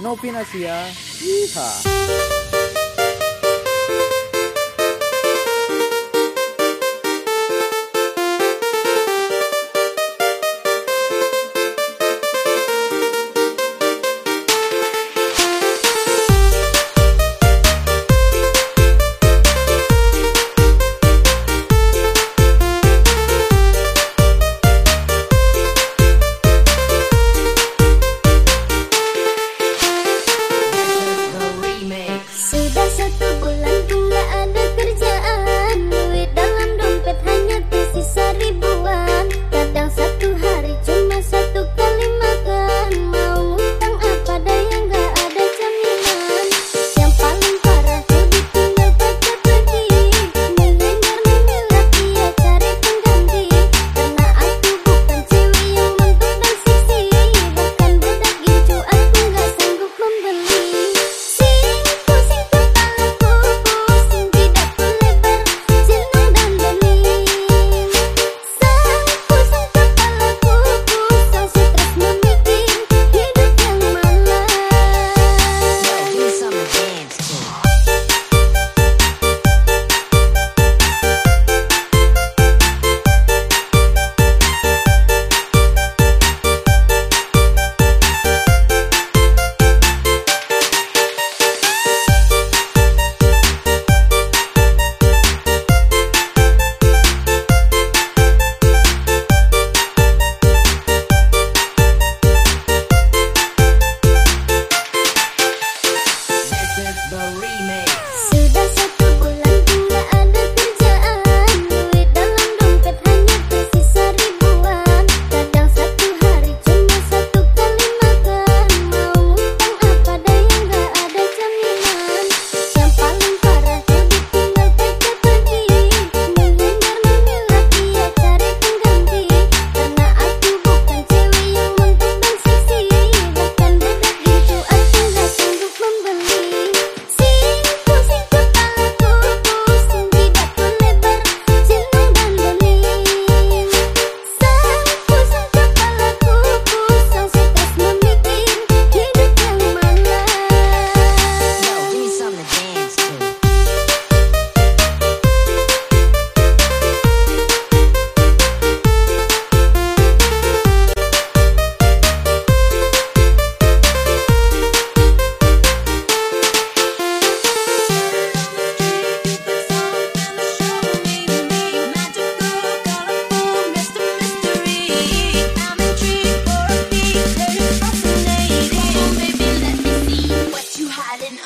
No Pinasia. Yeehaw!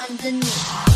真的你。